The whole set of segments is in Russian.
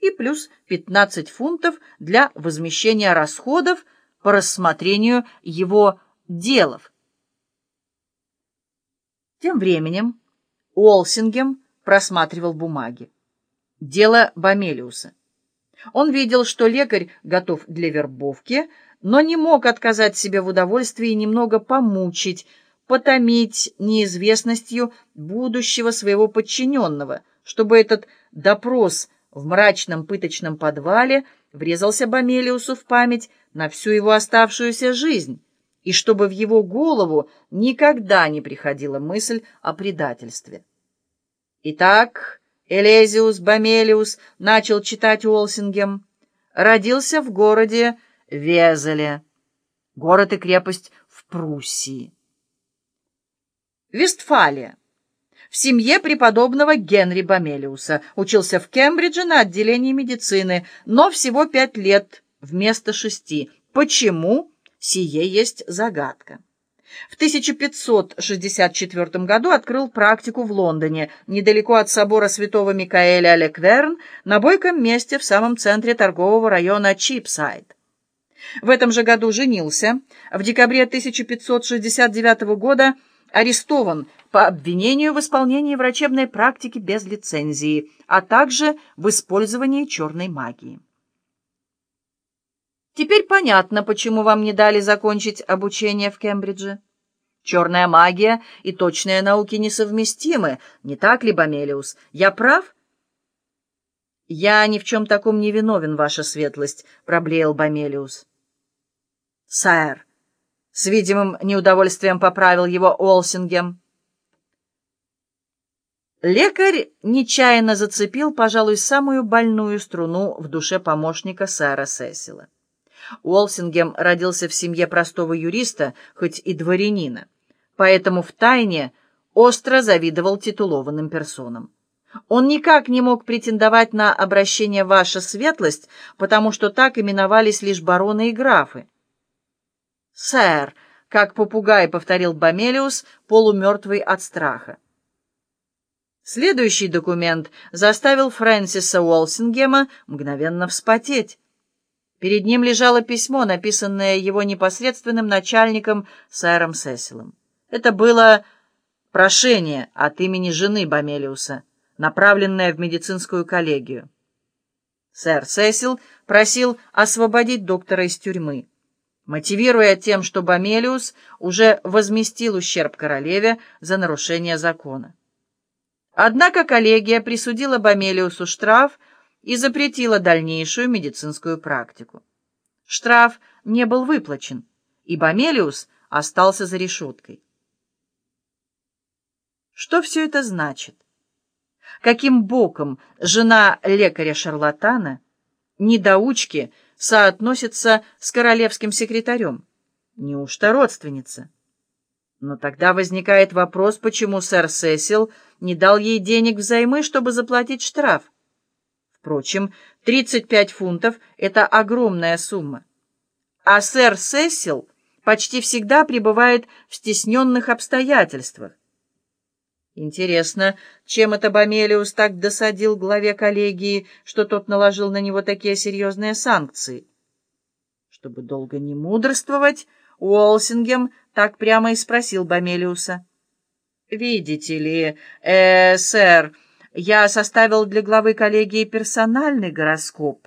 и плюс 15 фунтов для возмещения расходов по рассмотрению его делов. Тем временем Уолсингем просматривал бумаги. Дело Бомелиуса. Он видел, что лекарь готов для вербовки, но не мог отказать себе в удовольствии немного помучить, потомить неизвестностью будущего своего подчиненного, чтобы этот допрос в мрачном пыточном подвале врезался Бомелиусу в память на всю его оставшуюся жизнь, и чтобы в его голову никогда не приходила мысль о предательстве. Итак, Элезиус Бомелиус начал читать Уолсингем, родился в городе Везеле, город и крепость в Пруссии. Вестфалия. В семье преподобного Генри Бомелиуса. Учился в Кембридже на отделении медицины, но всего пять лет вместо шести. Почему? Сие есть загадка. В 1564 году открыл практику в Лондоне, недалеко от собора святого Микаэля Лекверн, на бойком месте в самом центре торгового района Чипсайд. В этом же году женился. В декабре 1569 года арестован по обвинению в исполнении врачебной практики без лицензии, а также в использовании черной магии. Теперь понятно, почему вам не дали закончить обучение в Кембридже. Черная магия и точные науки несовместимы, не так ли, Бомелиус? Я прав? Я ни в чем таком не виновен, ваша светлость, проблеял Бомелиус. Сэр, с видимым неудовольствием поправил его Олсингем. Лекарь нечаянно зацепил, пожалуй, самую больную струну в душе помощника сэра Сесила. Уолсингем родился в семье простого юриста, хоть и дворянина, поэтому втайне остро завидовал титулованным персонам. Он никак не мог претендовать на обращение «Ваша светлость», потому что так именовались лишь бароны и графы. «Сэр», — как попугай повторил Бомелиус, полумертвый от страха. Следующий документ заставил Фрэнсиса Уолсингема мгновенно вспотеть. Перед ним лежало письмо, написанное его непосредственным начальником сэром Сесилом. Это было прошение от имени жены Бомелиуса, направленное в медицинскую коллегию. Сэр Сесил просил освободить доктора из тюрьмы, мотивируя тем, что Бомелиус уже возместил ущерб королеве за нарушение закона. Однако коллегия присудила Бомелиусу штраф и запретила дальнейшую медицинскую практику. Штраф не был выплачен, и Бомелиус остался за решеткой. Что все это значит? Каким боком жена лекаря-шарлатана, недоучки, соотносится с королевским секретарем? Неужто родственница? Но тогда возникает вопрос, почему сэр Сесил не дал ей денег взаймы, чтобы заплатить штраф. Впрочем, 35 фунтов — это огромная сумма. А сэр Сесил почти всегда пребывает в стесненных обстоятельствах. Интересно, чем это Бомелиус так досадил главе коллегии, что тот наложил на него такие серьезные санкции? Чтобы долго не мудрствовать, Уолсингем так прямо и спросил Бомелиуса. «Видите ли, э, сэр, я составил для главы коллегии персональный гороскоп».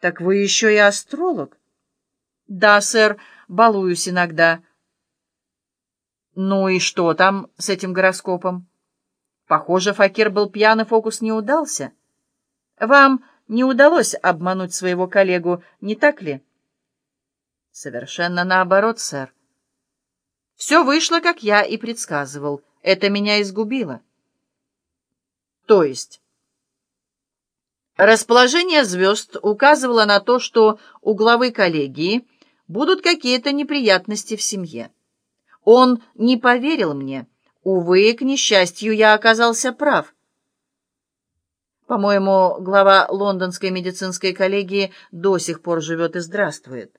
«Так вы еще и астролог?» «Да, сэр, балуюсь иногда». «Ну и что там с этим гороскопом?» «Похоже, Факир был пьян, и фокус не удался. Вам не удалось обмануть своего коллегу, не так ли?» «Совершенно наоборот, сэр. Все вышло, как я и предсказывал. Это меня изгубило». «То есть?» Расположение звезд указывало на то, что у главы коллегии будут какие-то неприятности в семье. Он не поверил мне. Увы, к несчастью, я оказался прав. По-моему, глава лондонской медицинской коллегии до сих пор живет и здравствует.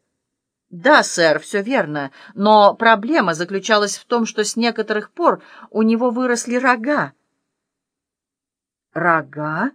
Да, сэр, все верно, но проблема заключалась в том, что с некоторых пор у него выросли рога. Рога?